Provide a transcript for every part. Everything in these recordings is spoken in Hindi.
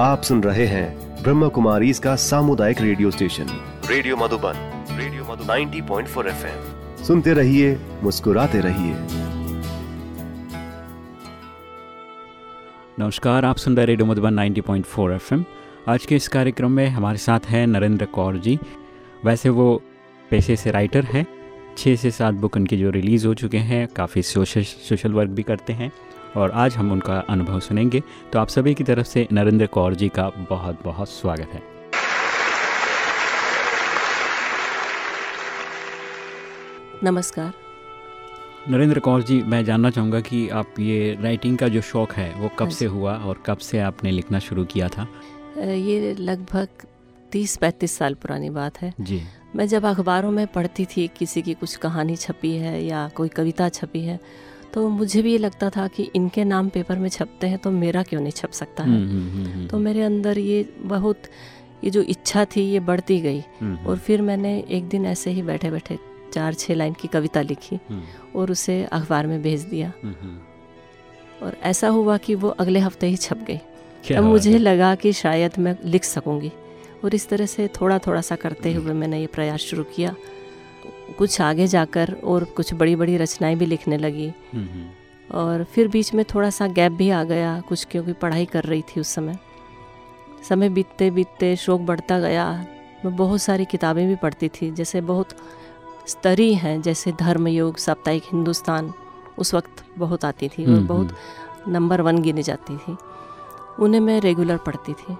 आप सुन रहे हैं ब्रह्म कुमारी इसका सामुदायिक radio station. Radio Madhuban radio Madhuban. 90.4 FM. सुनते रहिए मुस्कुराते रहिए। नमस्कार आप सुन रहे रेडियो मधुबन 90.4 एफएम। आज के इस कार्यक्रम में हमारे साथ हैं नरेंद्र कौर जी। वैसे वो पेशे से राइटर हैं। छः से सात बुक उनके जो रिलीज़ हो चुके हैं काफ़ी सोशल सोशल वर्क भी करते हैं। और आज हम उनका अनुभव सुनेंगे। तो आप सभी की तरफ़ से नरेंद्र कौर जी का बहुत बहुत स्वागत है। नमस्कार। नरेंद्र कौर जी मैं जानना चाहूँगा कि आप ये राइटिंग का जो शौक़ है वो कब हाँ से हुआ और कब से आपने लिखना शुरू किया था? ये लगभग तीस पैंतीस साल पुरानी बात है। जी। मैं जब अखबारों में पढ़ती थी किसी की कुछ कहानी छपी है या कोई कविता छपी है तो मुझे भी ये लगता था कि इनके नाम पेपर में छपते हैं तो मेरा क्यों नहीं छप सकता? है हम्म, हम्म, हम्म, तो मेरे अंदर ये बहुत ये जो इच्छा थी ये बढ़ती गई। और फिर मैंने एक दिन ऐसे ही बैठे बैठे चार छः लाइन की कविता लिखी और उसे अखबार में भेज दिया। और ऐसा हुआ कि वो अगले हफ़्ते ही छप गई। तब मुझे लगा कि शायद मैं लिख सकूँगी। और इस तरह से थोड़ा थोड़ा सा करते हुए मैंने ये प्रयास शुरू किया। कुछ आगे जाकर और कुछ बड़ी बड़ी रचनाएँ भी लिखने लगी। हम्म, हम्म, और फिर बीच में थोड़ा सा गैप भी आ गया कुछ क्योंकि पढ़ाई कर रही थी उस समय। समय बीतते बीतते शौक बढ़ता गया। मैं बहुत सारी किताबें भी पढ़ती थी जैसे बहुत स्तरीय हैं जैसे धर्मयोग साप्ताहिक हिंदुस्तान उस वक्त बहुत आती थी और हम्म, बहुत नंबर वन गिनी जाती थी। उन्हें मैं रेगुलर पढ़ती थी।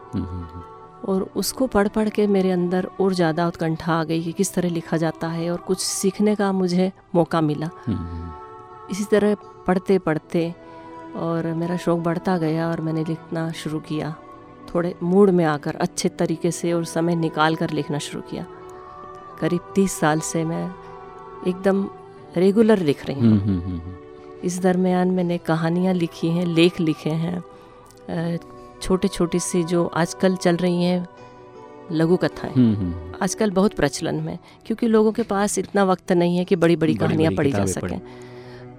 और उसको पढ़ पढ़ के मेरे अंदर और ज़्यादा उत्कंठा आ गई कि किस तरह लिखा जाता है और कुछ सीखने का मुझे मौका मिला। हम्म, इसी तरह पढ़ते पढ़ते और मेरा शौक़ बढ़ता गया और मैंने लिखना शुरू किया। थोड़े मूड में आकर अच्छे तरीके से और समय निकाल कर लिखना शुरू किया। करीब तीस साल से मैं एकदम रेगुलर लिख रही हूँ। हम्म, हम्म। इस दरमियान मैंने कहानियाँ लिखी हैं लेख लिखे हैं छोटे छोटी सी जो आजकल चल रही हैं लघु कथाएँ हम्म, हम्म। आजकल बहुत प्रचलन में क्योंकि लोगों के पास इतना वक्त नहीं है कि बड़ी बड़ी बड़ी-बड़ी कहानियाँ पढ़ी जा सकें।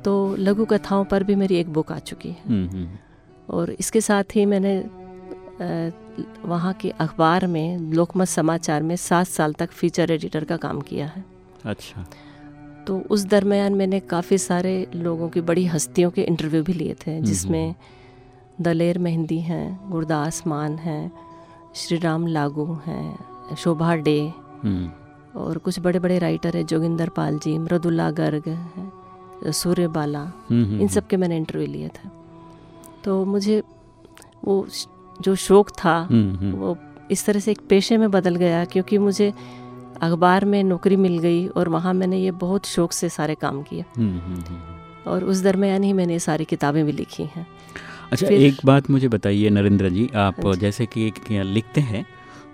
तो लघु कथाओं पर भी मेरी एक बुक आ चुकी है। हम्म, और इसके साथ ही मैंने वहाँ के अखबार में लोकमत समाचार में सात साल तक फीचर एडिटर का काम किया है। अच्छा। तो उस दरमियान मैंने काफ़ी सारे लोगों की बड़ी हस्तियों के इंटरव्यू भी लिए थे जिसमें दलेर मेहंदी हैं गुरदास मान हैं श्री राम लागू हैं शोभा डे। हम्म, और कुछ बड़े बड़े राइटर हैं जोगिंदर पाल जी मृदुला गर्ग हैं सूर्य बाला हम्म, हम्म, इन सब के मैंने इंटरव्यू लिए थे। तो मुझे वो जो शौक था। वो इस तरह से एक पेशे में बदल गया क्योंकि मुझे अखबार में नौकरी मिल गई और वहाँ मैंने ये बहुत शौक से सारे काम किए। और उस दरमियान ही मैंने ये सारी किताबें भी लिखी हैं। अच्छा एक बात मुझे बताइए नरेंद्र जी आप जी। जैसे कि लिखते हैं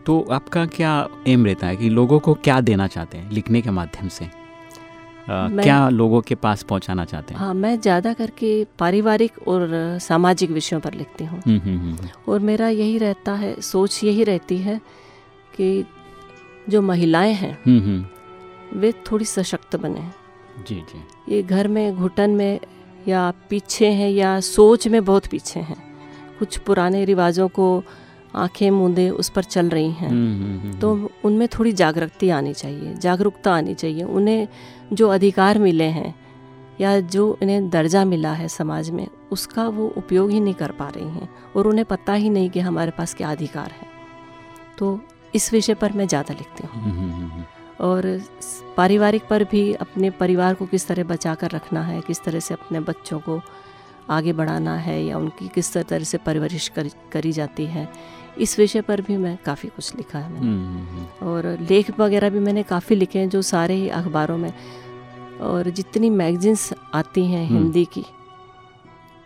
तो आपका क्या एम रहता है कि लोगों को क्या देना चाहते हैं लिखने के माध्यम से? आ, क्या लोगों के पास पहुंचाना चाहते हैं? हाँ मैं ज़्यादा करके पारिवारिक और सामाजिक विषयों पर लिखती हूँ। हम्म, हम्म, हम्म, और मेरा यही रहता है सोच यही रहती है कि जो महिलाएँ हैं वे थोड़ी सशक्त बने। जी जी। ये घर में घुटन में या पीछे हैं या सोच में बहुत पीछे हैं। कुछ पुराने रिवाजों को आँखें मूंदे उस पर चल रही हैं। हम्म, हम्म, हम्म, तो उनमें थोड़ी जागृति आनी चाहिए जागरूकता आनी चाहिए। उन्हें जो अधिकार मिले हैं या जो इन्हें दर्जा मिला है समाज में उसका वो उपयोग ही नहीं कर पा रही हैं और उन्हें पता ही नहीं कि हमारे पास क्या अधिकार है। तो इस विषय पर मैं ज़्यादा लिखती हूँ। और पारिवारिक पर भी अपने परिवार को किस तरह बचा कर रखना है किस तरह से अपने बच्चों को आगे बढ़ाना है या उनकी किस तरह से परवरिश कर, करी जाती है इस विषय पर भी मैं काफ़ी कुछ लिखा है मैंने। हम्म, हम्म, हम्म, और लेख वगैरह भी मैंने काफ़ी लिखे हैं जो सारे ही अखबारों में। और जितनी मैगजीन्स आती हैं। हिंदी की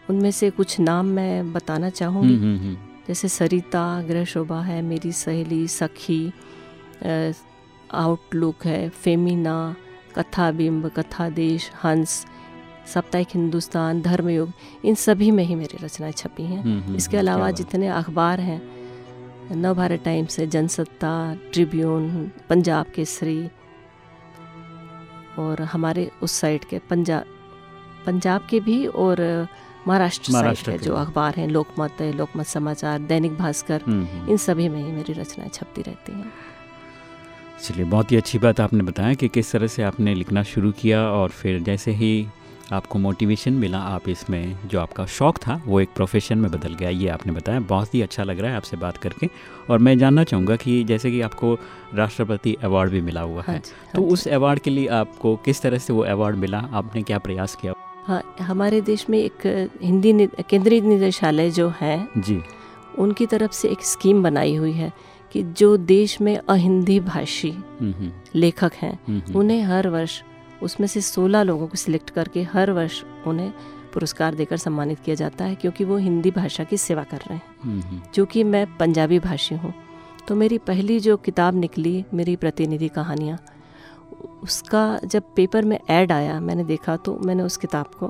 उनमें से कुछ नाम मैं बताना चाहूँगी जैसे सरिता गृह शोभा है मेरी सहेली सखी आउटलुक है फेमिना कथा बिंब कथा देश हंस साप्ताहिक हिंदुस्तान धर्मयुग इन सभी में ही मेरी रचनाएँ छपी हैं। हम्म, हम्म, इसके अलावा जितने अखबार हैं नव भारत टाइम्स है जनसत्ता ट्रिब्यून पंजाब केसरी और हमारे उस साइड के पंजाब पंजाब के भी और महाराष्ट्र साइड के जो अखबार हैं लोकमत है लोकमत समाचार दैनिक भास्कर हम्म। इन सभी में ही मेरी रचनाएँ छपती रहती हैं। चलिए बहुत ही अच्छी बात आपने बताया कि किस तरह से आपने लिखना शुरू किया और फिर जैसे ही आपको मोटिवेशन मिला आप इसमें जो आपका शौक था वो एक प्रोफेशन में बदल गया ये आपने बताया। बहुत ही अच्छा लग रहा है आपसे बात करके और मैं जानना चाहूँगा कि जैसे कि आपको राष्ट्रपति अवार्ड भी मिला हुआ हाँ है हाँ तो। उस अवार्ड के लिए आपको किस तरह से वो अवार्ड मिला? आपने क्या प्रयास किया? हाँ हमारे देश में एक हिंदी केंद्रीय निदेशालय जो है जी। उनकी तरफ़ से एक स्कीम बनाई हुई है कि जो देश में अहिंदी भाषी लेखक हैं उन्हें हर वर्ष उसमें से 16 लोगों को सिलेक्ट करके हर वर्ष उन्हें पुरस्कार देकर सम्मानित किया जाता है क्योंकि वो हिंदी भाषा की सेवा कर रहे हैं। चूँकि मैं पंजाबी भाषी हूँ तो मेरी पहली जो किताब निकली मेरी प्रतिनिधि कहानियाँ उसका जब पेपर में ऐड आया मैंने देखा तो मैंने उस किताब को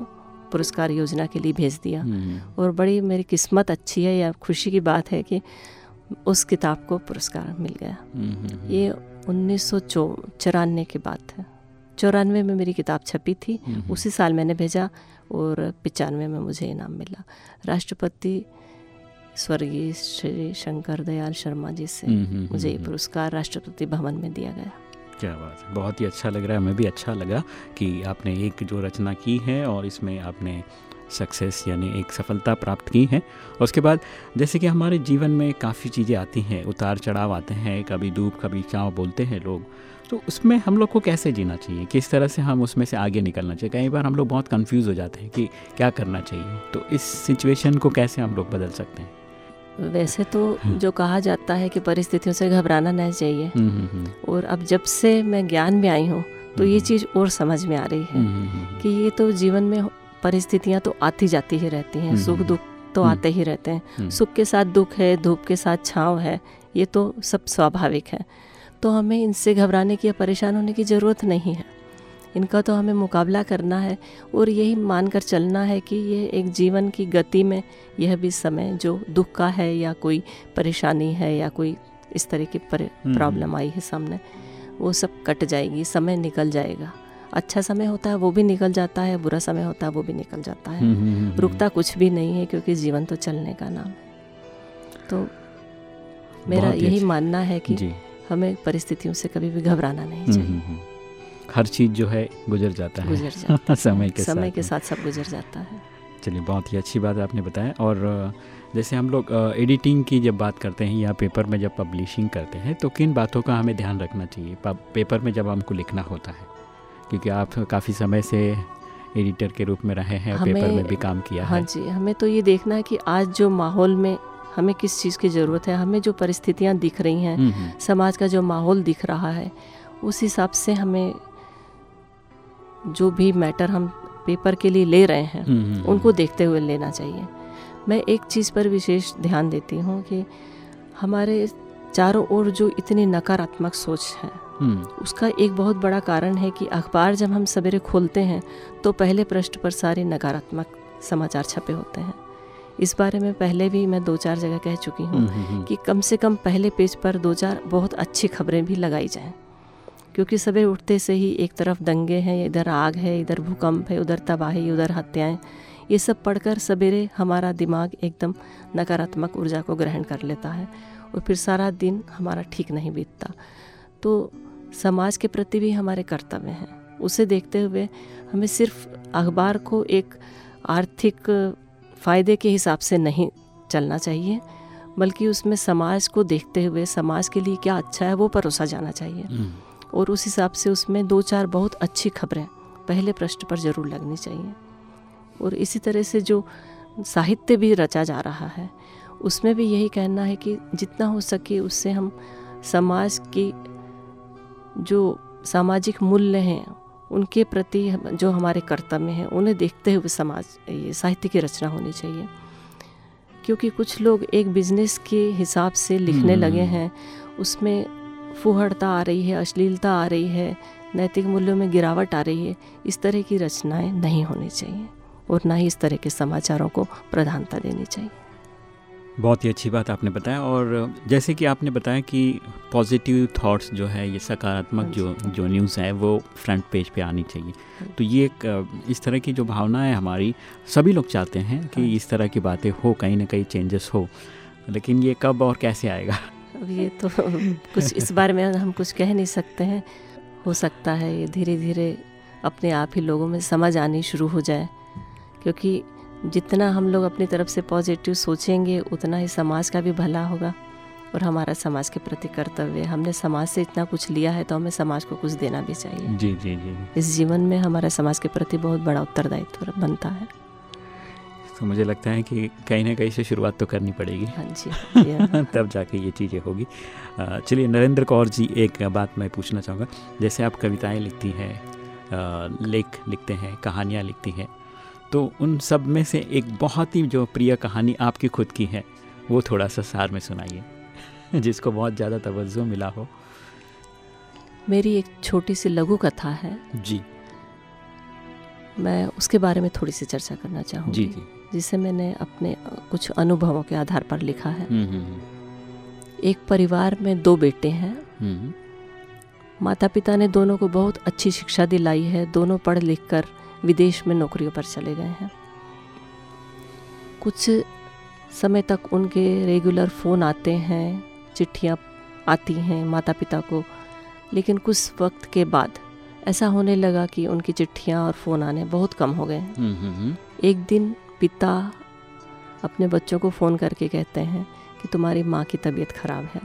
पुरस्कार योजना के लिए भेज दिया। और बड़ी मेरी किस्मत अच्छी है या खुशी की बात है कि उस किताब को पुरस्कार मिल गया। हम्म, हम्म, ये उन्नीस सौ चौरानवे की बात है चौरानवे में मेरी किताब छपी थी। हम्म, उसी साल मैंने भेजा और पचानवे में मुझे इनाम मिला। राष्ट्रपति स्वर्गीय श्री शंकर दयाल शर्मा जी से हम्म, हम्म, मुझे ये हम्म, पुरस्कार राष्ट्रपति भवन में दिया गया। क्या बात है। बहुत ही अच्छा लग रहा है। हमें भी अच्छा लगा कि आपने एक जो रचना की है और इसमें आपने सक्सेस यानी एक सफलता प्राप्त की है। और उसके बाद जैसे कि हमारे जीवन में काफ़ी चीज़ें आती हैं उतार चढ़ाव आते हैं कभी धूप कभी छाँव बोलते हैं लोग। तो उसमें हम लोग को कैसे जीना चाहिए? किस तरह से हम उसमें से आगे निकलना चाहिए? कई बार हम लोग बहुत कंफ्यूज हो जाते हैं कि क्या करना चाहिए? तो इस सिचुएशन को कैसे हम लोग बदल सकते हैं? वैसे तो जो कहा जाता है कि परिस्थितियों से घबराना नहीं चाहिए। हम्म, हम्म, हम्म, और अब जब से मैं ज्ञान में आई हूँ तो ये हम्म। चीज़ और समझ में आ रही है हम्म, हम्म, हम्म, कि ये तो जीवन में परिस्थितियाँ तो आती जाती ही रहती हैं हम्म, सुख हम्म, दुख तो हम्म, आते ही रहते हैं। सुख के साथ दुख है धूप के साथ छाँव है ये तो सब स्वाभाविक है। तो हमें इनसे घबराने की या परेशान होने की ज़रूरत नहीं है। इनका तो हमें मुकाबला करना है और यही मानकर चलना है कि ये एक जीवन की गति में यह भी समय जो दुख का है या कोई परेशानी है या कोई इस तरह की। प्रॉब्लम आई है सामने वो सब कट जाएगी समय निकल जाएगा। अच्छा समय होता है वो भी निकल जाता है बुरा समय होता है वो भी निकल जाता है। हम्म, हम्म, हम्म, रुकता कुछ भी नहीं है क्योंकि जीवन तो चलने का नाम है। तो मेरा यही मानना है कि हमें परिस्थितियों से कभी भी घबराना नहीं चाहिए। हर चीज़ जो है गुजर जाता है। गुजर जाता है। समय के समय साथ। के साथ सब गुजर जाता है। चलिए बहुत ही अच्छी बात आपने बताया। और जैसे हम लोग एडिटिंग की जब बात करते हैं या पेपर में जब पब्लिशिंग करते हैं तो किन बातों का हमें ध्यान रखना चाहिए? पेपर में जब हमको लिखना होता है। क्योंकि आप काफ़ी समय से एडिटर के रूप में रहे हैं पेपर में भी काम किया हाँ है। जी हमें तो ये देखना है कि आज जो माहौल में हमें किस चीज़ की ज़रूरत है हमें जो परिस्थितियाँ दिख रही हैं हम्म, हम्म, समाज का जो माहौल दिख रहा है उस हिसाब से हमें जो भी मैटर हम पेपर के लिए ले रहे हैं हम्म, उनको देखते हुए लेना चाहिए। मैं एक चीज़ पर विशेष ध्यान देती हूँ कि हमारे चारों ओर जो इतनी नकारात्मक सोच है उसका एक बहुत बड़ा कारण है कि अखबार जब हम सवेरे खोलते हैं तो पहले पृष्ठ पर सारे नकारात्मक समाचार छपे होते हैं। इस बारे में पहले भी मैं दो चार जगह कह चुकी हूँ हम्म, हम्म, हम्म, कि कम से कम पहले पेज पर दो चार बहुत अच्छी खबरें भी लगाई जाएँ। क्योंकि सवेरे उठते से ही एक तरफ़ दंगे हैं इधर आग है इधर भूकंप है उधर तबाही उधर हत्याएँ। ये सब पढ़कर सवेरे हमारा दिमाग एकदम नकारात्मक ऊर्जा को ग्रहण कर लेता है और फिर सारा दिन हमारा ठीक नहीं बीतता। तो समाज के प्रति भी हमारे कर्तव्य हैं। उसे देखते हुए हमें सिर्फ़ अखबार को एक आर्थिक फ़ायदे के हिसाब से नहीं चलना चाहिए बल्कि उसमें समाज को देखते हुए समाज के लिए क्या अच्छा है वो परोसा जाना चाहिए। हम्म, और उस हिसाब से उसमें दो चार बहुत अच्छी खबरें पहले पृष्ठ पर ज़रूर लगनी चाहिए। और इसी तरह से जो साहित्य भी रचा जा रहा है उसमें भी यही कहना है कि जितना हो सके उससे हम समाज की जो सामाजिक मूल्य हैं उनके प्रति जो हमारे कर्तव्य हैं उन्हें देखते हुए समाज ये साहित्य की रचना होनी चाहिए क्योंकि कुछ लोग एक बिज़नेस के हिसाब से लिखने हम्म। लगे हैं उसमें फुहड़ता आ रही है अश्लीलता आ रही है नैतिक मूल्यों में गिरावट आ रही है इस तरह की रचनाएँ नहीं होनी चाहिए और ना ही इस तरह के समाचारों को प्रधानता देनी चाहिए बहुत ही अच्छी बात आपने बताया और जैसे कि आपने बताया कि पॉजिटिव थॉट्स जो है ये सकारात्मक हाँ जो जो। न्यूज़ है वो फ्रंट पेज पे आनी चाहिए। हाँ तो ये एक इस तरह की जो भावना है हमारी सभी लोग चाहते हैं कि हाँ इस तरह की बातें हो कहीं ना कहीं चेंजेस हो लेकिन ये कब और कैसे आएगा? अब ये तो कुछ इस बारे में हम कुछ कह नहीं सकते हैं। हो सकता है ये धीरे धीरे अपने आप ही लोगों में समझ आनी शुरू हो जाए क्योंकि जितना हम लोग अपनी तरफ़ से पॉजिटिव सोचेंगे उतना ही समाज का भी भला होगा और हमारा समाज के प्रति कर्तव्य हमने समाज से इतना कुछ लिया है तो हमें समाज को कुछ देना भी चाहिए। जी जी जी इस जीवन में हमारा समाज के प्रति बहुत बड़ा उत्तरदायित्व बनता है। तो मुझे लगता है कि कहीं ना कहीं से शुरुआत तो करनी पड़ेगी। हाँ जी। तब जाके ये चीज़ें होगी। चलिए नरेंद्र कौर जी एक बात मैं पूछना चाहूँगा। जैसे आप कविताएँ लिखती हैं लेख लिखते हैं कहानियाँ लिखती हैं तो उन सब में से एक बहुत ही जो प्रिय कहानी आपकी खुद की है वो थोड़ा सा सार में सुनाइए जिसको बहुत ज़्यादा तवज्जो मिला हो। मेरी एक छोटी सी लघु कथा है। जी। मैं उसके बारे में थोड़ी सी चर्चा करना चाहूँगी। जी जी। जिसे मैंने अपने कुछ अनुभवों के आधार पर लिखा है। हम्म, हम्म, एक परिवार में दो बेटे हैं। हम्म, माता पिता ने दोनों को बहुत अच्छी शिक्षा दिलाई है। दोनों पढ़ लिख कर विदेश में नौकरियों पर चले गए हैं। कुछ समय तक उनके रेगुलर फ़ोन आते हैं चिट्ठियाँ आती हैं माता पिता को लेकिन कुछ वक्त के बाद ऐसा होने लगा कि उनकी चिट्ठियाँ और फ़ोन आने बहुत कम हो गए हैं। हम्म, हम्म, हम्म, एक दिन पिता अपने बच्चों को फ़ोन करके कहते हैं कि तुम्हारी माँ की तबीयत खराब है।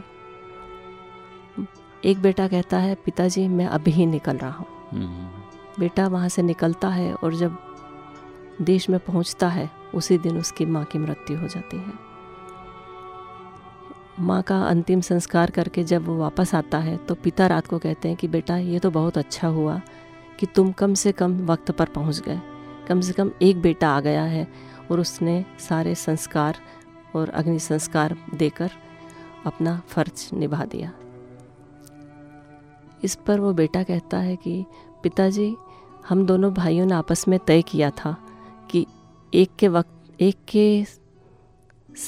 एक बेटा कहता है पिताजी मैं अभी ही निकल रहा हूँ। बेटा वहाँ से निकलता है और जब देश में पहुँचता है, उसी दिन उसकी माँ की मृत्यु हो जाती है। माँ का अंतिम संस्कार करके जब वो वापस आता है तो पिता रात को कहते हैं कि बेटा, ये तो बहुत अच्छा हुआ कि तुम कम से कम वक्त पर पहुँच गए। कम से कम एक बेटा आ गया है और उसने सारे संस्कार और अग्नि संस्कार देकर अपना फ़र्ज़ निभा दिया। इस पर वो बेटा कहता है कि पिताजी हम दोनों भाइयों ने आपस में तय किया था कि एक के वक्त एक के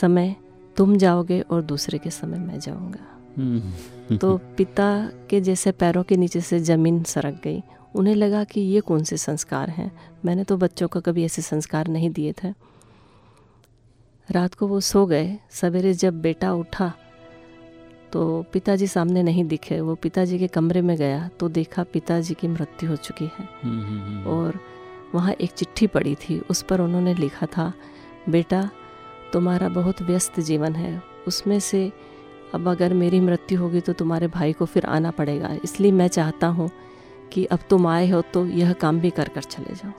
समय तुम जाओगे और दूसरे के समय मैं जाऊँगा। हम्म, तो पिता के जैसे पैरों के नीचे से ज़मीन सरक गई। उन्हें लगा कि ये कौन से संस्कार हैं? मैंने तो बच्चों को कभी ऐसे संस्कार नहीं दिए थे। रात को वो सो गए। सवेरे जब बेटा उठा तो पिताजी सामने नहीं दिखे। वो पिताजी के कमरे में गया तो देखा पिताजी की मृत्यु हो चुकी है। हम्म, हम्म, हम्म, और वहाँ एक चिट्ठी पड़ी थी। उस पर उन्होंने लिखा था बेटा तुम्हारा बहुत व्यस्त जीवन है। उसमें से अब अगर मेरी मृत्यु होगी तो तुम्हारे भाई को फिर आना पड़ेगा। इसलिए मैं चाहता हूँ कि अब तुम आए हो तो यह काम भी कर कर चले जाओ।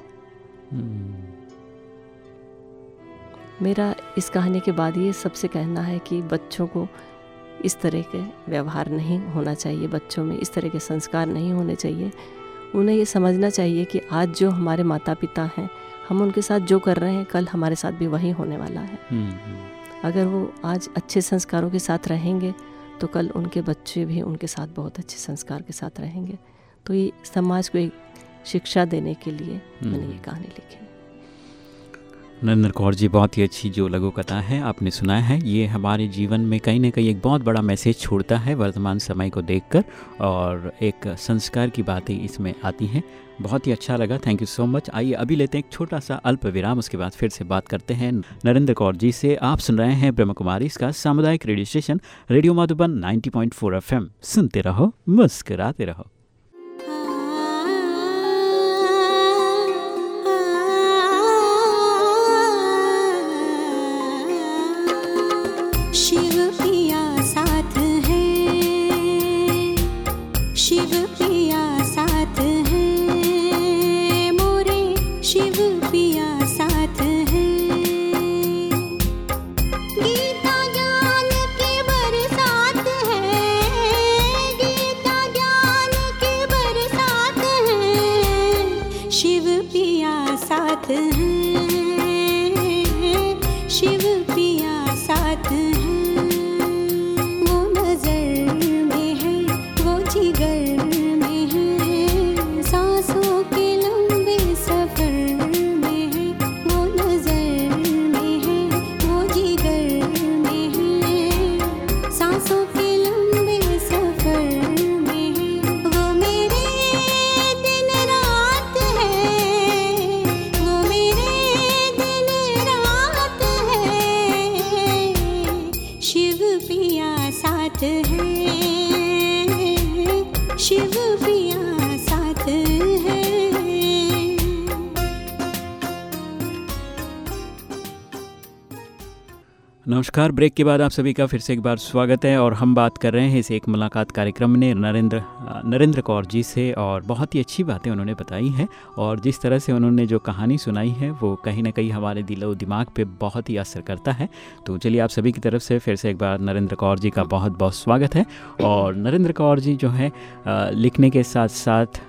मेरा इस कहानी के बाद ये सबसे कहना है कि बच्चों को इस तरह के व्यवहार नहीं होना चाहिए बच्चों में इस तरह के संस्कार नहीं होने चाहिए। उन्हें ये समझना चाहिए कि आज जो हमारे माता पिता हैं हम उनके साथ जो कर रहे हैं कल हमारे साथ भी वही होने वाला है। हम्म, हम्म, अगर वो आज अच्छे संस्कारों के साथ रहेंगे तो कल उनके बच्चे भी उनके साथ बहुत अच्छे संस्कार के साथ रहेंगे। तो ये समाज को एक शिक्षा देने के लिए मैंने ये कहानी लिखी नरेंद्र कौर जी, बहुत ही अच्छी जो लघु कथा है, आपने सुनाया है। ये हमारे जीवन में कहीं ना कहीं एक बहुत बड़ा मैसेज छोड़ता है वर्तमान समय को देखकर और एक संस्कार की बातें इसमें आती हैं। बहुत ही अच्छा लगा, थैंक यू सो मच। आइए, अभी लेते हैं एक छोटा सा अल्प विराम, उसके बाद फिर से बात करते हैं नरेंद्र कौर जी से। आप सुन रहे हैं ब्रह्म कुमारी, इसका सामुदायिक radio station, radio Madhuban 90.4 FM. सुनते रहो, मुस्कराते रहो। नमस्कार। ब्रेक के बाद आप सभी का फिर से एक बार स्वागत है और हम बात कर रहे हैं इस एक मुलाकात कार्यक्रम में नरेंद्र नरेंद्र कौर जी से और बहुत ही अच्छी बातें उन्होंने बताई हैं और जिस तरह से उन्होंने जो कहानी सुनाई है वो कहीं ना कहीं हमारे दिलो दिमाग पे बहुत ही असर करता है। तो चलिए आप सभी की तरफ़ से फिर से एक बार नरेंद्र कौर जी का बहुत बहुत स्वागत है और नरेंद्र कौर जी जो है लिखने के साथ साथ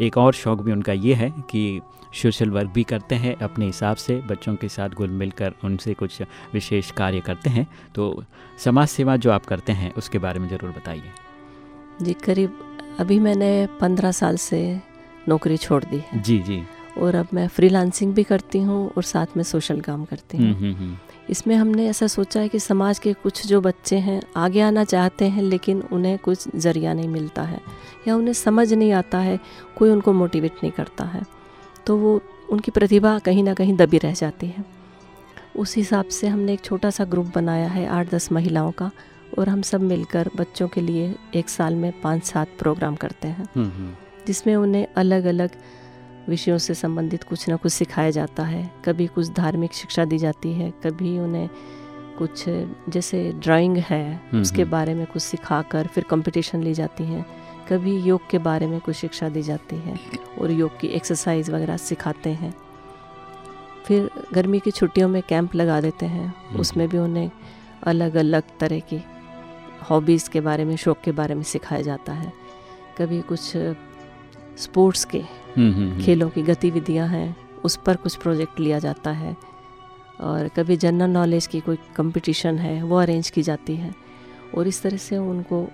एक और शौक़ भी उनका ये है कि सोशल वर्क भी करते हैं अपने हिसाब से बच्चों के साथ घुल मिल कर उनसे कुछ विशेष कार्य करते हैं। तो समाज सेवा जो आप करते हैं उसके बारे में ज़रूर बताइए। जी करीब अभी मैंने पंद्रह साल से नौकरी छोड़ दी है। जी जी। और अब मैं फ्रीलांसिंग भी करती हूँ और साथ में सोशल काम करती हम्म हूँ। हम्म हम्म, इसमें हमने ऐसा सोचा है कि समाज के कुछ जो बच्चे हैं आगे आना चाहते हैं लेकिन उन्हें कुछ ज़रिया नहीं मिलता है या उन्हें समझ नहीं आता है कोई उनको मोटिवेट नहीं करता है। तो वो उनकी प्रतिभा कहीं ना कहीं दबी रह जाती है। उस हिसाब से हमने एक छोटा सा ग्रुप बनाया है आठ दस महिलाओं का और हम सब मिलकर बच्चों के लिए एक साल में पाँच सात प्रोग्राम करते हैं। हम्म, हम्म, जिसमें उन्हें अलग अलग विषयों से संबंधित कुछ ना कुछ सिखाया जाता है। कभी कुछ धार्मिक शिक्षा दी जाती है कभी उन्हें कुछ जैसे ड्राइंग है उसके हम्म। बारे में कुछ सिखाकर फिर कंपटीशन ली जाती हैं। कभी योग के बारे में कुछ शिक्षा दी जाती है और योग की एक्सरसाइज वगैरह सिखाते हैं। फिर गर्मी की छुट्टियों में कैंप लगा देते हैं। उसमें भी उन्हें अलग अलग तरह की हॉबीज़ के बारे में शौक के बारे में सिखाया जाता है। कभी कुछ स्पोर्ट्स के हम्म, हम्म, हम्म, खेलों की गतिविधियाँ हैं उस पर कुछ प्रोजेक्ट लिया जाता है। और कभी जनरल नॉलेज की कोई कंपटीशन है वो अरेंज की जाती है। और इस तरह से उनको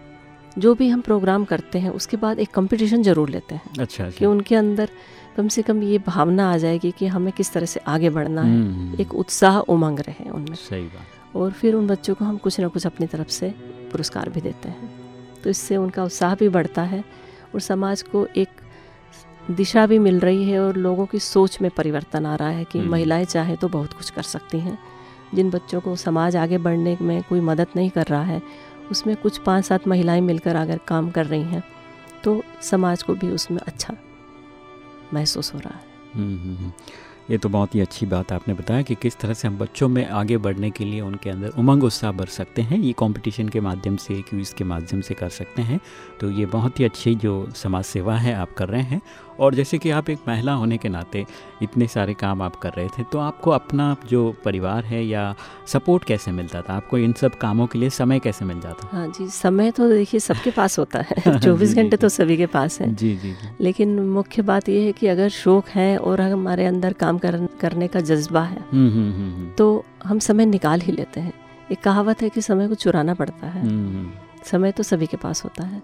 जो भी हम प्रोग्राम करते हैं उसके बाद एक कंपटीशन ज़रूर लेते हैं अच्छा कि अच्छा उनके अंदर कम से कम ये भावना आ जाएगी कि हमें किस तरह से आगे बढ़ना है। एक उत्साह उमंग रहे उनमें। सही बात। और फिर उन बच्चों को हम कुछ ना कुछ अपनी तरफ़ से पुरस्कार भी देते हैं। तो इससे उनका उत्साह भी बढ़ता है और समाज को एक दिशा भी मिल रही है और लोगों की सोच में परिवर्तन आ रहा है कि हम्म। महिलाएँ चाहे तो बहुत कुछ कर सकती हैं जिन बच्चों को समाज आगे बढ़ने में कोई मदद नहीं कर रहा है उसमें कुछ पाँच सात महिलाएँ मिलकर अगर काम कर रही हैं तो समाज को भी उसमें अच्छा महसूस हो रहा है हम्म, हम्म। ये तो बहुत ही अच्छी बात आपने बताया कि किस तरह से हम बच्चों में आगे बढ़ने के लिए उनके अंदर उमंग उत्साह भर सकते हैं ये कंपटीशन के माध्यम से क्विज के माध्यम से कर सकते हैं तो ये बहुत ही अच्छी जो समाज सेवा है आप कर रहे हैं और जैसे कि आप एक महिला होने के नाते इतने सारे काम आप कर रहे थे तो आपको अपना जो परिवार है या सपोर्ट कैसे मिलता था? आपको इन सब कामों के लिए समय कैसे मिल जाता? हाँ जी समय तो देखिए सबके पास होता है। चौबीस घंटे तो सभी के पास है। जी जी लेकिन मुख्य बात यह है कि अगर शौक है और हमारे अंदर काम करने का जज्बा है हम्म हम्म हम्म, तो हम समय निकाल ही लेते हैं। एक कहावत है कि समय को चुराना पड़ता है। समय तो सभी के पास होता है।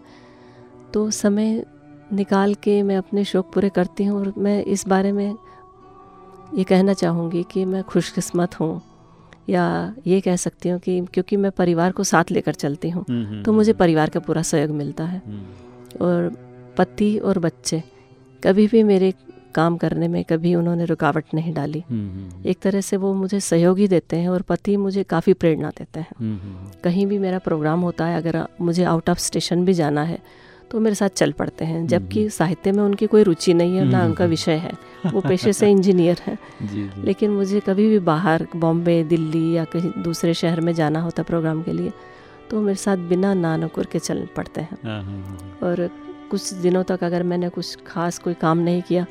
तो समय निकाल के मैं अपने शौक पूरे करती हूँ और मैं इस बारे में ये कहना चाहूँगी कि मैं खुशकिस्मत हूँ या ये कह सकती हूँ कि क्योंकि मैं परिवार को साथ लेकर चलती हूँ हम्म, हम्म, तो मुझे हम्म, परिवार का पूरा सहयोग मिलता है। और पति और बच्चे कभी भी मेरे काम करने में कभी उन्होंने रुकावट नहीं डाली। एक तरह से वो मुझे सहयोग ही देते हैं और पति मुझे काफ़ी प्रेरणा देते हैं। कहीं भी मेरा प्रोग्राम होता है अगर मुझे आउट ऑफ़ स्टेशन भी जाना है तो मेरे साथ चल पड़ते हैं जबकि साहित्य में उनकी कोई रुचि नहीं है ना हम्म, उनका हम्म। विषय है। वो पेशे से इंजीनियर हैं। लेकिन मुझे कभी भी बाहर बॉम्बे दिल्ली या कहीं दूसरे शहर में जाना होता प्रोग्राम के लिए तो मेरे साथ बिना ना नुकुर के चल पड़ते हैं। हाँ, हाँ, हाँ, और कुछ दिनों तक अगर मैंने कुछ खास कोई काम नहीं किया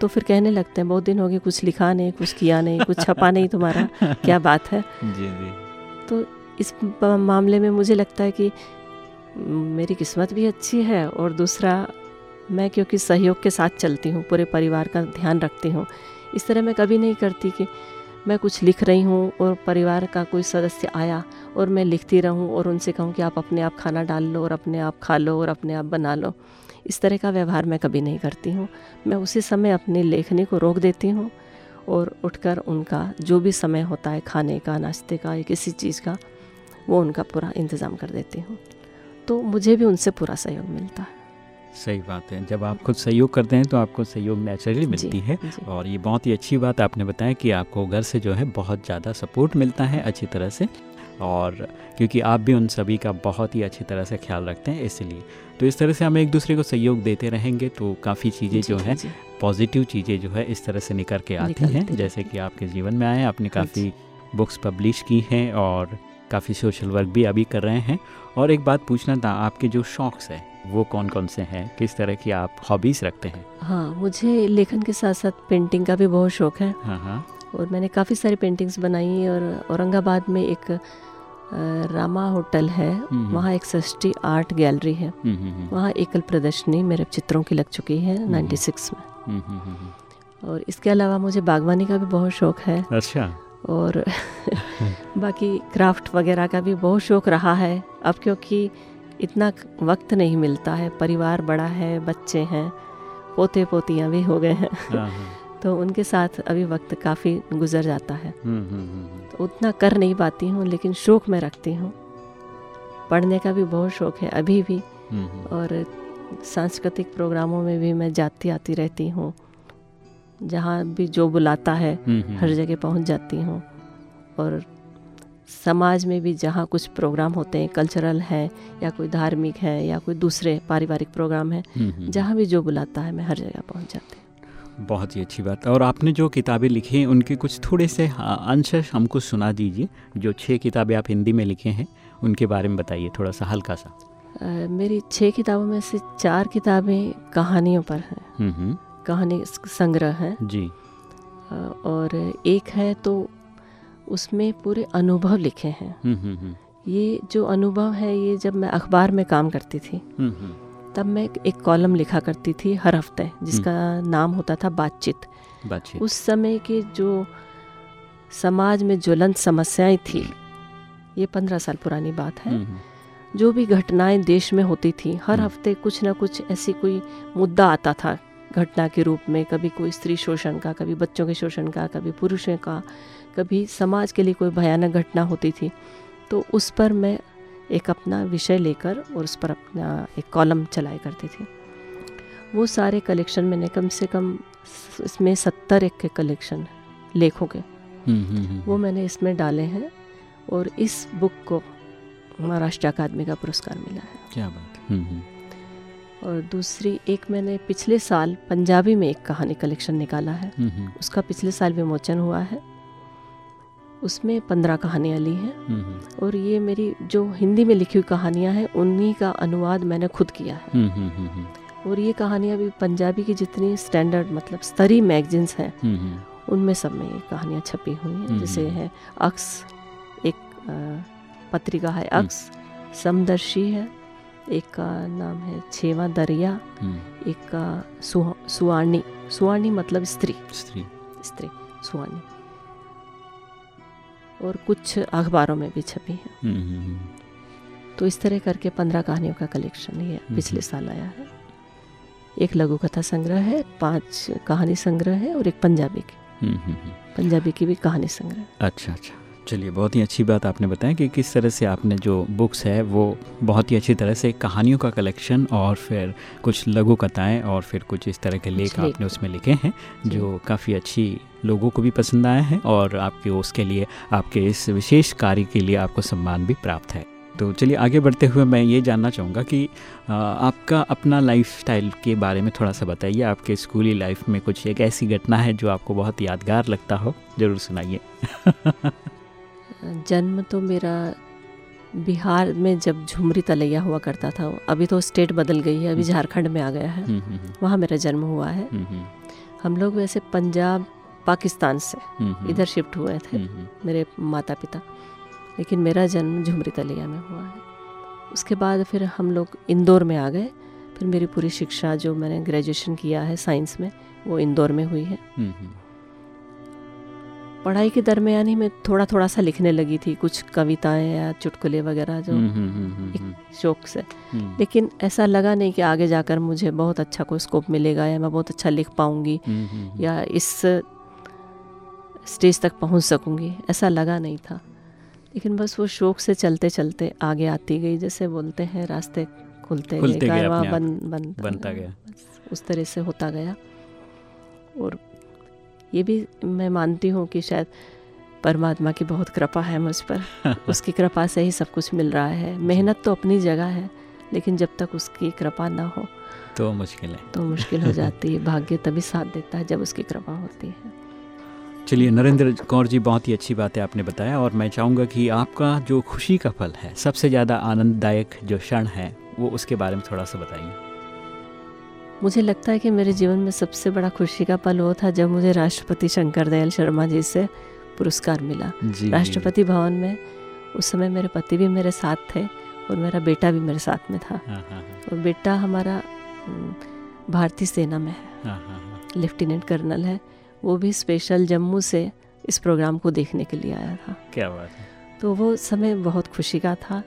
तो फिर कहने लगते हैं बहुत दिन हो गए कुछ लिखा नहीं कुछ किया नहीं कुछ छपा नहीं तुम्हारा क्या बात है? जी जी। तो इस मामले में मुझे लगता है कि मेरी किस्मत भी अच्छी है और दूसरा, मैं क्योंकि सहयोग के साथ चलती हूँ, पूरे परिवार का ध्यान रखती हूँ। इस तरह मैं कभी नहीं करती कि मैं कुछ लिख रही हूँ और परिवार का कोई सदस्य आया और मैं लिखती रहूँ और उनसे कहूँ कि आप अपने आप खाना डाल लो और अपने आप खा लो और अपने आप बना लो। इस तरह का व्यवहार मैं कभी नहीं करती हूँ। मैं उसी समय अपनी लेखनी को रोक देती हूँ और उठकर उनका जो भी समय होता है, खाने का, नाश्ते का या किसी चीज़ का, वो उनका पूरा इंतज़ाम कर देती हूँ। तो मुझे भी उनसे पूरा सहयोग मिलता है। सही बात है। जब आप खुद सहयोग करते हैं तो आपको सहयोग नेचुरली मिलती है। और ये बहुत ही अच्छी बात आपने बताया कि आपको घर से जो है बहुत ज़्यादा सपोर्ट मिलता है अच्छी तरह से और क्योंकि आप भी उन सभी का बहुत ही अच्छी तरह से ख्याल रखते हैं इसलिए। तो इस तरह से हम एक दूसरे को सहयोग देते रहेंगे तो काफ़ी चीज़ें जो हैं पॉजिटिव चीज़ें जो है इस तरह से निकल के आती हैं। जैसे कि आपके जीवन में आए आपने काफ़ी बुक्स पब्लिश की हैं और काफ़ी सोशल वर्क भी अभी कर रहे हैं और एक बात पूछना था आपके जो शौक़्स हैं वो कौन कौन से हैं? किस तरह की आप हॉबीज़ रखते हैं? हाँ मुझे लेखन के साथ साथ पेंटिंग का भी बहुत शौक है। हाँ हाँ। और मैंने काफ़ी सारी पेंटिंग्स बनाई और औरंगाबाद में एक रामा होटल है। हम्म। वहाँ एक सृष्टि आर्ट गैलरी है। हम्म, हम्म, हम्म, वहाँ एकल प्रदर्शनी मेरे चित्रों की लग चुकी है हम्म। 96 में। हम्म, हम्म, हम्म, हम्म। और इसके अलावा मुझे बागवानी का भी बहुत शौक है। अच्छा। और बाकी क्राफ्ट वगैरह का भी बहुत शौक रहा है अब क्योंकि इतना वक्त नहीं मिलता है परिवार बड़ा है बच्चे हैं पोते पोतियाँ भी हो गए हैं हाँ, हाँ। तो उनके साथ अभी वक्त काफ़ी गुजर जाता है हम्म, हम्म, हम्म। तो उतना कर नहीं पाती हूँ लेकिन शौक मैं रखती हूँ पढ़ने का भी बहुत शौक है अभी भी। और सांस्कृतिक प्रोग्रामों में भी मैं जाती आती रहती हूँ जहाँ भी जो बुलाता है हम्म, हम्म, हर जगह पहुँच जाती हूँ। और समाज में भी जहाँ कुछ प्रोग्राम होते हैं कल्चरल है या कोई धार्मिक है या कोई दूसरे पारिवारिक प्रोग्राम है हम्म, हम्म। जहाँ भी जो बुलाता है मैं हर जगह पहुँच जाती हूँ। बहुत ही अच्छी बात। और आपने जो किताबें लिखी हैं उनके कुछ थोड़े से हाँ, अंश हमको सुना दीजिए। जो छः किताबें आप हिंदी में लिखे हैं उनके बारे में बताइए थोड़ा सा हल्का सा। अ, मेरी छः किताबों में से चार किताबें कहानियों पर हैं। हम्म, हम्म, कहानी संग्रह है। जी। और एक है तो उसमें पूरे अनुभव लिखे हैं। हम्म, हम्म, हम्म, ये जो अनुभव है ये जब मैं अखबार में काम करती थी तब मैं एक- कॉलम लिखा करती थी हर हफ़्ते जिसका नाम होता था बातचीत। बातचीत। उस समय के जो समाज में ज्वलंत समस्याएँ थी ये पंद्रह साल पुरानी बात है। जो भी घटनाएँ देश में होती थी हर। हफ़्ते कुछ ना कुछ ऐसी कोई मुद्दा आता था घटना के रूप में कभी कोई स्त्री शोषण का कभी बच्चों के शोषण का कभी पुरुषों का कभी समाज के लिए कोई भयानक घटना होती थी तो उस पर मैं एक अपना विषय लेकर और उस पर अपना एक कॉलम चलाया करती थी। वो सारे कलेक्शन मैंने कम से कम इसमें सत्तर एक के कलेक्शन लेखों के। हम्म, हम्म, हम्म, वो मैंने इसमें डाले हैं और इस बुक को महाराष्ट्र अकादमी का पुरस्कार मिला है। क्या बात और दूसरी एक मैंने पिछले साल पंजाबी में एक कहानी कलेक्शन निकाला है। हम्म, हम्म, उसका पिछले साल विमोचन हुआ है। उसमें पंद्रह कहानियाँ ली हैं। हम्म, और ये मेरी जो हिंदी में लिखी हुई कहानियाँ हैं उन्हीं का अनुवाद मैंने खुद किया है। और ये कहानियाँ भी पंजाबी की जितनी स्टैंडर्ड मतलब स्तरीय मैगजीन्स हैं उनमें सब में ये कहानियाँ छपी हुई हैं। जैसे। है अक्स एक पत्रिका है अक्स समदर्शी है एक का नाम है छेवा दरिया हम्म, एक का सुहा सुवाणी सुवाणी मतलब स्त्री। स्त्री। स्त्री और कुछ अखबारों में भी छपी हैं। हम्म, हम्म, तो इस तरह करके पंद्रह कहानियों का कलेक्शन ये पिछले साल आया है। एक लघु कथा संग्रह है पाँच कहानी संग्रह है और एक पंजाबी की। पंजाबी की भी कहानी संग्रह अच्छा अच्छा। चलिए बहुत ही अच्छी बात आपने बताया कि किस तरह से आपने जो बुक्स है वो बहुत ही अच्छी तरह से कहानियों का कलेक्शन और फिर कुछ लघु कथाएँ और फिर कुछ इस तरह के लेख। आपने उसमें लिखे हैं जो। काफ़ी अच्छी लोगों को भी पसंद आए हैं और आपके उसके लिए आपके इस विशेष कार्य के लिए आपको सम्मान भी प्राप्त है। तो चलिए आगे बढ़ते हुए मैं ये जानना चाहूँगा कि आपका अपना लाइफस्टाइल के बारे में थोड़ा सा बताइए। आपके स्कूली लाइफ में कुछ एक ऐसी घटना है जो आपको बहुत यादगार लगता हो? ज़रूर सुनाइए। जन्म तो मेरा बिहार में जब झुमरी तलैया हुआ करता था अभी तो स्टेट बदल गई है अभी हम्म। झारखंड में आ गया है। हम्म, हम्म, वहाँ मेरा जन्म हुआ है। हम लोग वैसे पंजाब पाकिस्तान से इधर शिफ्ट हुए थे मेरे माता पिता लेकिन मेरा जन्म झुमरी तलैया में हुआ है। उसके बाद फिर हम लोग इंदौर में आ गए। फिर मेरी पूरी शिक्षा जो मैंने ग्रेजुएशन किया है साइंस में वो इंदौर में हुई है। पढ़ाई के दरमियान ही मैं थोड़ा थोड़ा सा लिखने लगी थी कुछ कविताएँ या चुटकुले वगैरह जो हम्म, हम्म, हम्म, हम्म, शौक से। लेकिन ऐसा लगा नहीं कि आगे जाकर मुझे बहुत अच्छा कोई स्कोप मिलेगा या मैं बहुत अच्छा लिख पाऊँगी या इस स्टेज तक पहुँच सकूँगी ऐसा लगा नहीं था। लेकिन बस वो शौक से चलते चलते आगे आती गई जैसे बोलते हैं रास्ते खुलते खुलते गए बन बनता गया। उस तरह से होता गया। और ये भी मैं मानती हूँ कि शायद परमात्मा की बहुत कृपा है मुझ पर। उसकी कृपा से ही सब कुछ मिल रहा है। मेहनत तो अपनी जगह है लेकिन जब तक उसकी कृपा ना हो तो मुश्किल है। तो मुश्किल हो जाती है। भाग्य तभी साथ देता है जब उसकी कृपा होती है। चलिए नरेंद्र कौर जी बहुत ही अच्छी बात है आपने बताया और मैं चाहूँगा कि आपका जो खुशी का फल है सबसे ज़्यादा आनंददायक जो क्षण है वो उसके बारे में थोड़ा सा बताइए। मुझे लगता है कि मेरे जीवन में सबसे बड़ा खुशी का पल वो था जब मुझे राष्ट्रपति शंकर दयाल शर्मा जी से पुरस्कार मिला। राष्ट्रपति भवन में उस समय मेरे पति भी मेरे साथ थे और मेरा बेटा भी मेरे साथ में था। हाँ हाँ और बेटा हमारा भारतीय सेना में है। हाँ हाँ हाँ। लेफ्टिनेंट कर्नल है। वो भी स्पेशल जम्मू से इस प्रोग्राम को देखने के लिए आया था। क्या बात है। तो वो समय बहुत खुशी का था।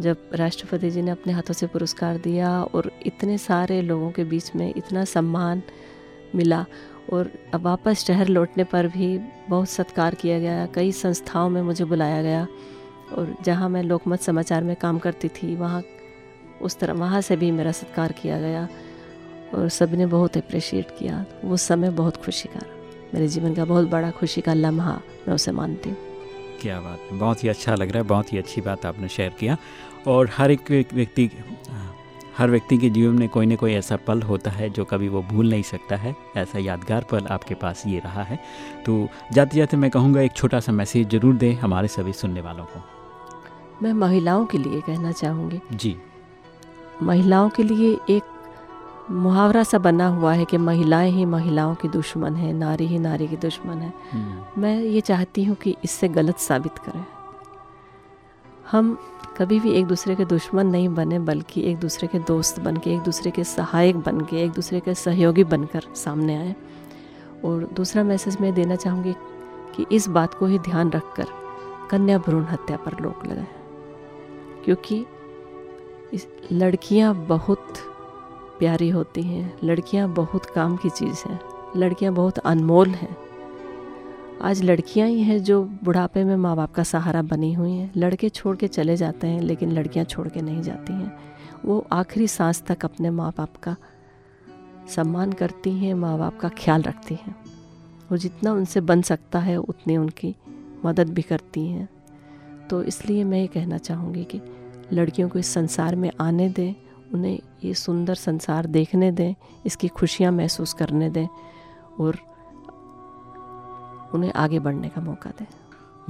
जब राष्ट्रपति जी ने अपने हाथों से पुरस्कार दिया और इतने सारे लोगों के बीच में इतना सम्मान मिला और अब वापस शहर लौटने पर भी बहुत सत्कार किया गया, कई संस्थाओं में मुझे बुलाया गया और जहाँ मैं लोकमत समाचार में काम करती थी, वहाँ, उस तरह, वहाँ से भी मेरा सत्कार किया गया और सबने बहुत अप्रिशिएट किया। वो समय बहुत खुशी का मेरे जीवन का बहुत बड़ा खुशी का लम्हा मैं उसे मानती हूँ। क्या बात है। बहुत ही अच्छा लग रहा है बहुत ही अच्छी बात आपने शेयर किया। और हर एक व्यक्ति हर व्यक्ति के जीवन में कोई ना कोई ऐसा पल होता है जो कभी वो भूल नहीं सकता है। ऐसा यादगार पल आपके पास ये रहा है। तो जाते जाते मैं कहूँगा एक छोटा सा मैसेज ज़रूर दें हमारे सभी सुनने वालों को। मैं महिलाओं के लिए कहना चाहूँगी। जी। महिलाओं के लिए एक मुहावरा सा बना हुआ है कि महिलाएँ ही महिलाओं की दुश्मन है नारी ही नारी की दुश्मन है। हम्म, मैं ये चाहती हूँ कि इससे गलत साबित करें। हम कभी भी एक दूसरे के दुश्मन नहीं बने बल्कि एक दूसरे के दोस्त बन के एक दूसरे के सहायक बन के एक दूसरे के सहयोगी बनकर सामने आए। और दूसरा मैसेज मैं देना चाहूँगी कि इस बात को ही ध्यान रखकर कन्या भ्रूण हत्या पर रोक लगाएँ। क्योंकि इस लड़कियाँ बहुत प्यारी होती हैं। लड़कियाँ बहुत काम की चीज़ हैं। लड़कियाँ बहुत अनमोल हैं। आज लड़कियाँ ही हैं जो बुढ़ापे में माँ बाप का सहारा बनी हुई हैं। लड़के छोड़ के चले जाते हैं, लेकिन लड़कियाँ छोड़ के नहीं जाती हैं। वो आखिरी सांस तक अपने माँ बाप का सम्मान करती हैं माँ बाप का ख्याल रखती हैं। और जितना उनसे बन सकता है, उतनी उनकी मदद भी करती हैं। तो इसलिए मैं ये कहना चाहूँगी कि लड़कियों को इस संसार में आने दें उन्हें ये सुंदर संसार देखने दें, इसकी खुशियाँ महसूस करने दें और उन्हें आगे बढ़ने का मौका दें।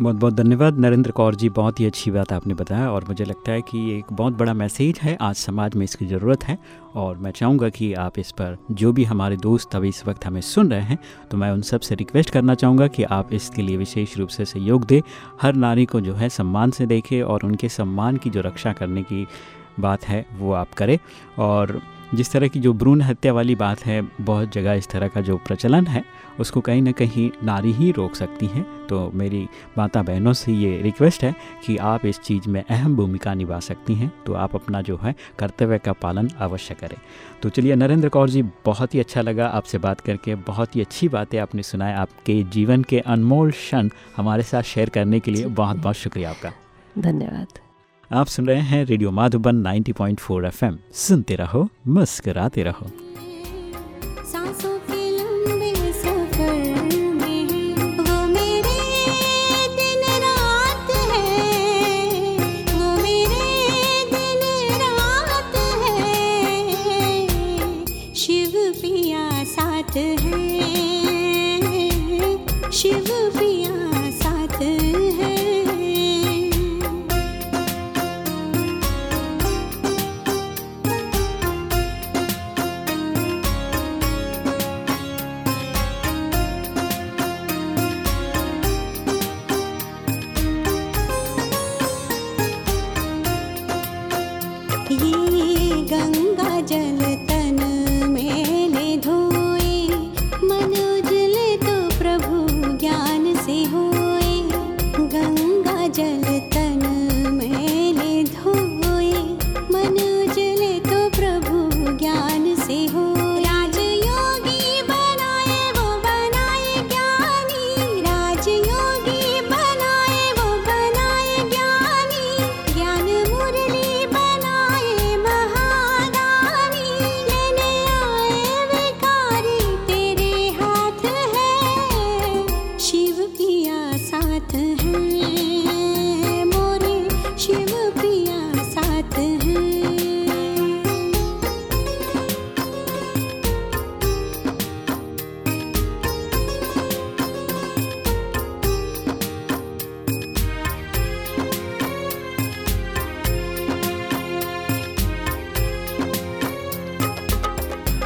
बहुत बहुत धन्यवाद। नरेंद्र कौर जी, बहुत ही अच्छी बात आपने बताया और मुझे लगता है कि ये एक बहुत बड़ा मैसेज है। आज समाज में इसकी ज़रूरत है और मैं चाहूँगा कि आप इस पर जो भी हमारे दोस्त अभी इस वक्त हमें सुन रहे हैं तो मैं उन सबसे रिक्वेस्ट करना चाहूँगा कि आप इसके लिए विशेष रूप से सहयोग दें। हर नारी को जो है सम्मान से देखें और उनके सम्मान की जो रक्षा करने की बात है वो आप करें। और जिस तरह की जो भ्रूण हत्या वाली बात है बहुत जगह इस तरह का जो प्रचलन है उसको कहीं ना कहीं नारी ही रोक सकती हैं। तो मेरी माता बहनों से ये रिक्वेस्ट है कि आप इस चीज़ में अहम भूमिका निभा सकती हैं तो आप अपना जो है कर्तव्य का पालन अवश्य करें। तो चलिए नरेंद्र कौर जी बहुत ही अच्छा लगा आपसे बात करके बहुत ही अच्छी बातें आपने सुनाए आपके जीवन के अनमोल क्षण हमारे साथ शेयर करने के लिए बहुत बहुत शुक्रिया आपका। धन्यवाद। आप सुन रहे हैं रेडियो माधुबन 90.4 एफएम। सुनते रहो मुस्कराते रहो।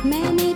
many